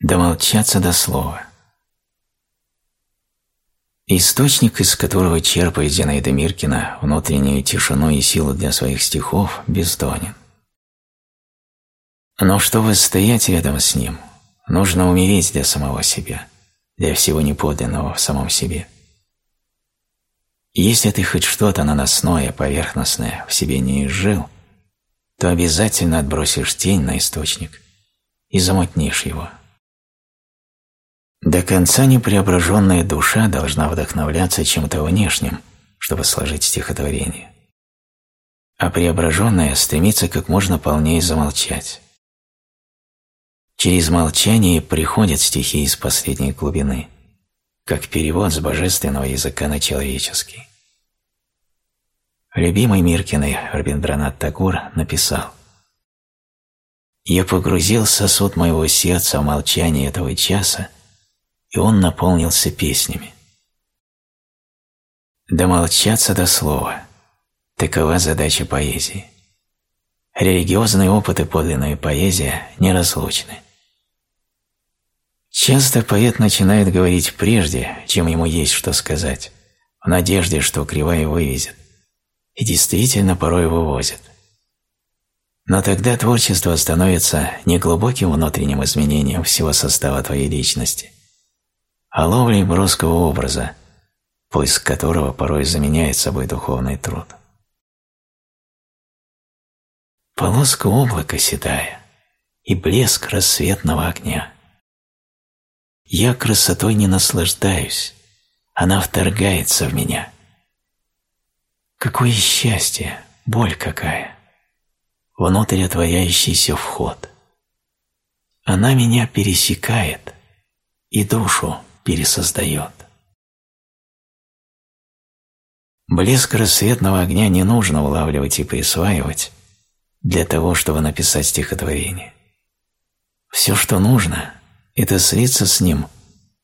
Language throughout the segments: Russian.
Домолчаться до слова. Источник, из которого черпает Зинаида Миркина внутреннюю тишину и силу для своих стихов, бездонен. Но чтобы стоять рядом с ним, нужно умереть для самого себя, для всего неподлинного в самом себе. Если ты хоть что-то наносное, поверхностное в себе не изжил, то обязательно отбросишь тень на источник и замутнишь его. До конца непреображенная душа должна вдохновляться чем-то внешним, чтобы сложить стихотворение. А преображенная стремится как можно полнее замолчать. Через молчание приходят стихи из последней глубины, как перевод с божественного языка на человеческий. Любимый Миркиной Рабиндранат Тагур написал «Я погрузил сосуд моего сердца в молчание этого часа, и он наполнился песнями. Домолчаться до слова – такова задача поэзии. Религиозный опыт и подлинная поэзия неразлучны. Часто поэт начинает говорить прежде, чем ему есть что сказать, в надежде, что кривая вывезет, и действительно порой вывозит. Но тогда творчество становится не глубоким внутренним изменением всего состава твоей личности, а ловлей броского образа, поиск которого порой заменяет собой духовный труд. Полоска облака седая и блеск рассветного огня – я красотой не наслаждаюсь, она вторгается в меня. Какое счастье, боль какая, внутрь отворяющийся вход. Она меня пересекает и душу пересоздает. Блеск рассветного огня не нужно улавливать и присваивать для того, чтобы написать стихотворение. Все, что нужно, это слиться с ним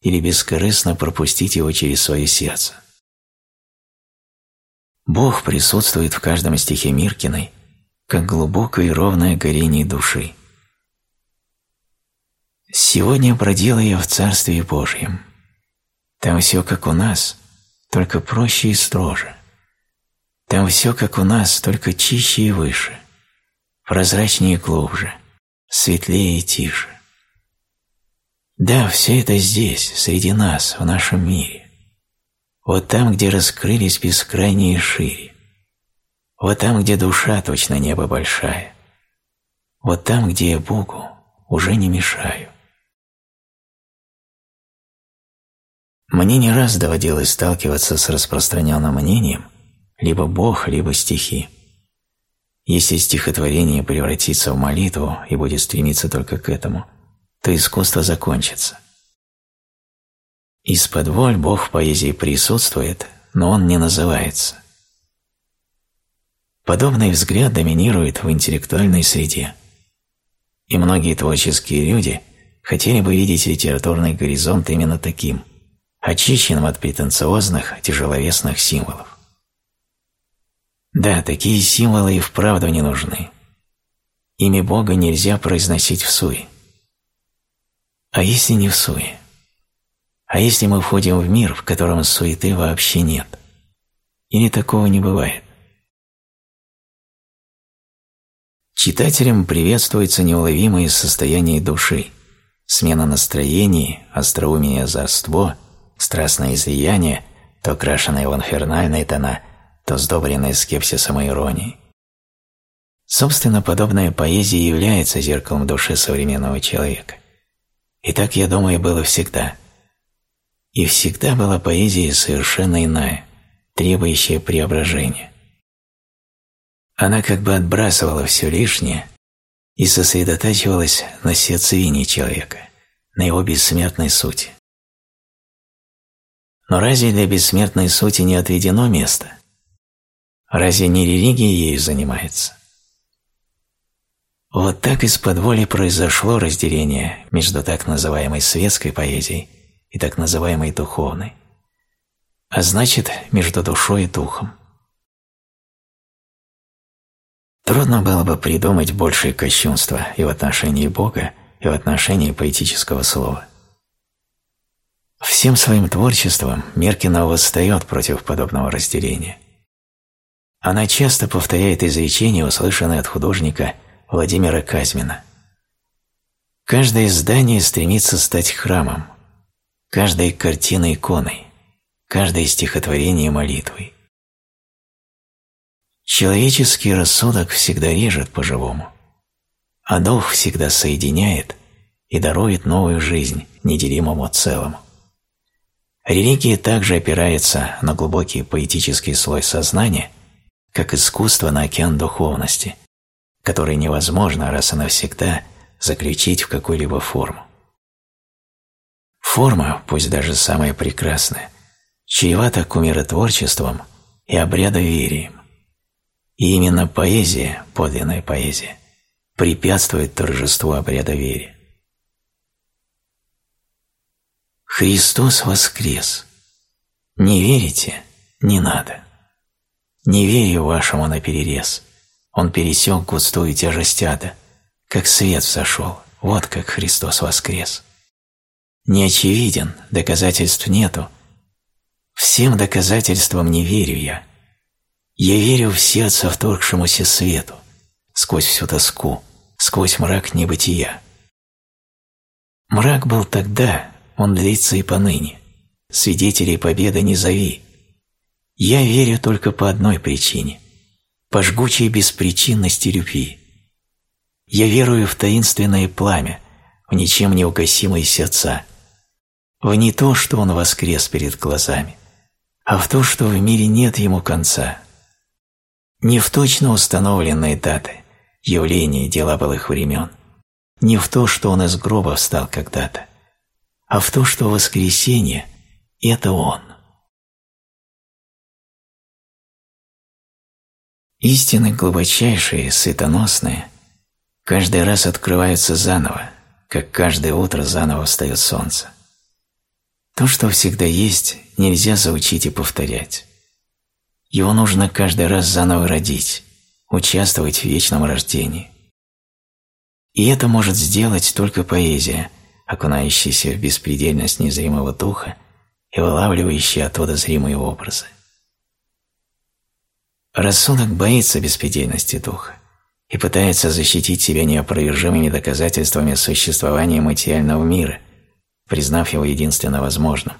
или бескорыстно пропустить его через свое сердце. Бог присутствует в каждом стихе Миркиной, как глубокое и ровное горение души. Сегодня бродила я в Царстве Божьем. Там все как у нас, только проще и строже. Там все как у нас, только чище и выше, прозрачнее и глубже, светлее и тише. Да, все это здесь, среди нас, в нашем мире. Вот там, где раскрылись бескрайние шире. Вот там, где душа точно небо большая. Вот там, где я Богу уже не мешаю. Мне не раз доводилось сталкиваться с распространенным мнением либо Бог, либо стихи. Если стихотворение превратится в молитву и будет стремиться только к этому – то искусство закончится. Из-под воль Бог в поэзии присутствует, но он не называется. Подобный взгляд доминирует в интеллектуальной среде. И многие творческие люди хотели бы видеть литературный горизонт именно таким, очищенным от претенциозных, тяжеловесных символов. Да, такие символы и вправду не нужны. Имя Бога нельзя произносить в суе. А если не в суе? А если мы входим в мир, в котором суеты вообще нет? Или такого не бывает? Читателям приветствуется неуловимое состояние души, смена настроений, остроумие озорство, страстное излияние, то окрашенное в инфернальные тона, то сдобренное скепсисом и иронией. Собственно, подобная поэзия является зеркалом души современного человека – и так, я думаю, было всегда. И всегда была поэзия совершенно иная, требующая преображения. Она как бы отбрасывала все лишнее и сосредотачивалась на сердцевине человека, на его бессмертной сути. Но разве для бессмертной сути не отведено место? Разве не религия ею занимается? Вот так из-под воли произошло разделение между так называемой светской поэзией и так называемой духовной, а значит, между душой и духом. Трудно было бы придумать большее кощунство и в отношении Бога, и в отношении поэтического слова. Всем своим творчеством Меркина восстает против подобного разделения. Она часто повторяет изречения, услышанные от художника Владимира Казьмина. Каждое здание стремится стать храмом, каждая картина иконой, каждое стихотворение молитвой. Человеческий рассудок всегда режет по-живому, а дух всегда соединяет и дарует новую жизнь неделимому целому. Религия также опирается на глубокий поэтический слой сознания, как искусство на океан духовности, который невозможно раз и навсегда заключить в какую-либо форму. Форма, пусть даже самая прекрасная, чревата кумиротворчеством и обрядоверием. И именно поэзия, подлинная поэзия, препятствует торжеству обрядоверия. Христос воскрес. Не верите? Не надо. Не верю вашему наперерез. Он пересек густую тяжесть ада, как свет взошел, вот как Христос воскрес. Не очевиден, доказательств нету. Всем доказательствам не верю я. Я верю в сердце вторгшемуся свету, сквозь всю тоску, сквозь мрак небытия. Мрак был тогда, он длится и поныне. Свидетелей победы не зови. Я верю только по одной причине – по жгучей беспричинности любви. Я верую в таинственное пламя, в ничем не угасимые сердца, в не то, что он воскрес перед глазами, а в то, что в мире нет ему конца – не в точно установленные даты, явления дела былых времен, не в то, что он из гроба встал когда-то, а в то, что воскресенье – это он. Истины глубочайшие, светоносные, каждый раз открываются заново, как каждое утро заново встает солнце. То, что всегда есть, нельзя заучить и повторять. Его нужно каждый раз заново родить, участвовать в вечном рождении. И это может сделать только поэзия, окунающаяся в беспредельность незримого духа и вылавливающая оттуда зримые образы. Рассудок боится беспредельности духа и пытается защитить себя неопровержимыми доказательствами существования материального мира, признав его единственно возможным,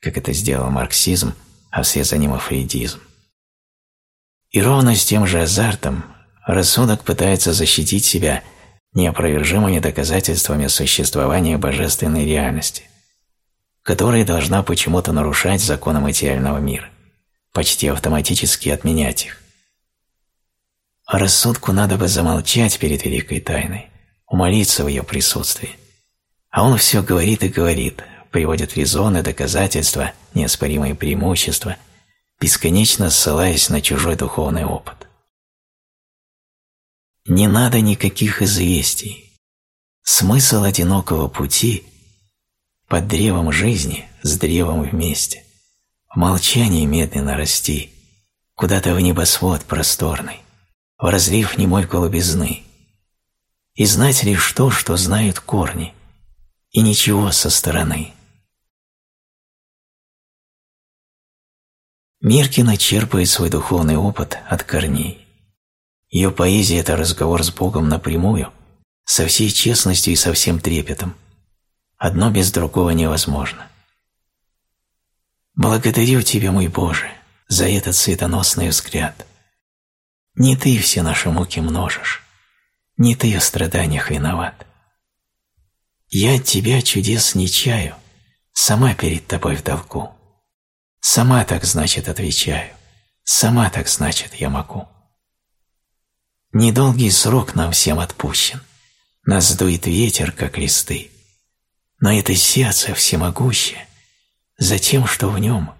как это сделал марксизм, а вслед за ним и фрейдизм. И ровно с тем же азартом рассудок пытается защитить себя неопровержимыми доказательствами существования божественной реальности, которая должна почему-то нарушать законы материального мира, почти автоматически отменять их. А рассудку надо бы замолчать перед великой тайной, умолиться в ее присутствии. А он все говорит и говорит, приводит резоны, доказательства, неоспоримые преимущества – бесконечно ссылаясь на чужой духовный опыт. Не надо никаких известий. Смысл одинокого пути под древом жизни с древом вместе, в молчании медленно расти, куда-то в небосвод просторный, в разлив немой голубизны, и знать лишь то, что знают корни, и ничего со стороны. Миркина черпает свой духовный опыт от корней. Ее поэзия – это разговор с Богом напрямую, со всей честностью и со всем трепетом. Одно без другого невозможно. Благодарю Тебя, мой Боже, за этот светоносный взгляд. Не Ты все наши муки множишь, не Ты в страданиях виноват. Я Тебя чудес не чаю, сама перед Тобой в долгу. Сама так, значит, отвечаю. Сама так, значит, я могу. Недолгий срок нам всем отпущен. Нас дует ветер, как листы. Но это сердце всемогущее, за тем, что в нем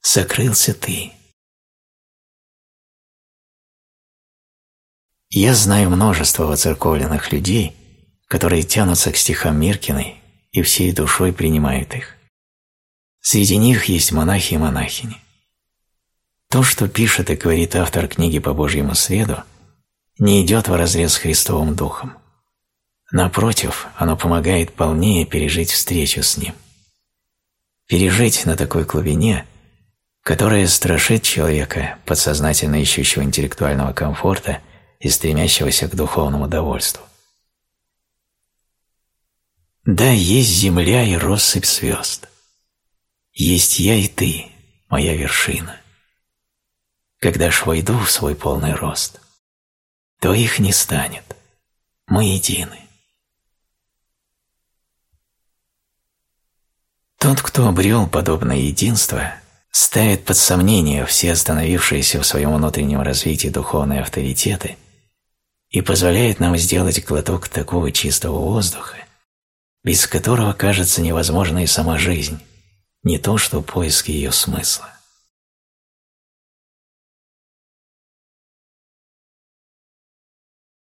сокрылся ты. Я знаю множество воцерковленных людей, которые тянутся к стихам Миркиной и всей душой принимают их. Среди них есть монахи и монахини. То, что пишет и говорит автор книги по Божьему среду, не идет вразрез с Христовым Духом. Напротив, оно помогает полнее пережить встречу с ним. Пережить на такой глубине, которая страшит человека, подсознательно ищущего интеллектуального комфорта и стремящегося к духовному довольству. Да, есть земля и россыпь звезд. Есть я и ты, моя вершина. Когда ж войду в свой полный рост, то их не станет. Мы едины. Тот, кто обрел подобное единство, ставит под сомнение все остановившиеся в своем внутреннем развитии духовные авторитеты и позволяет нам сделать глоток такого чистого воздуха, без которого кажется невозможной сама жизнь, не то что поиск ее смысла.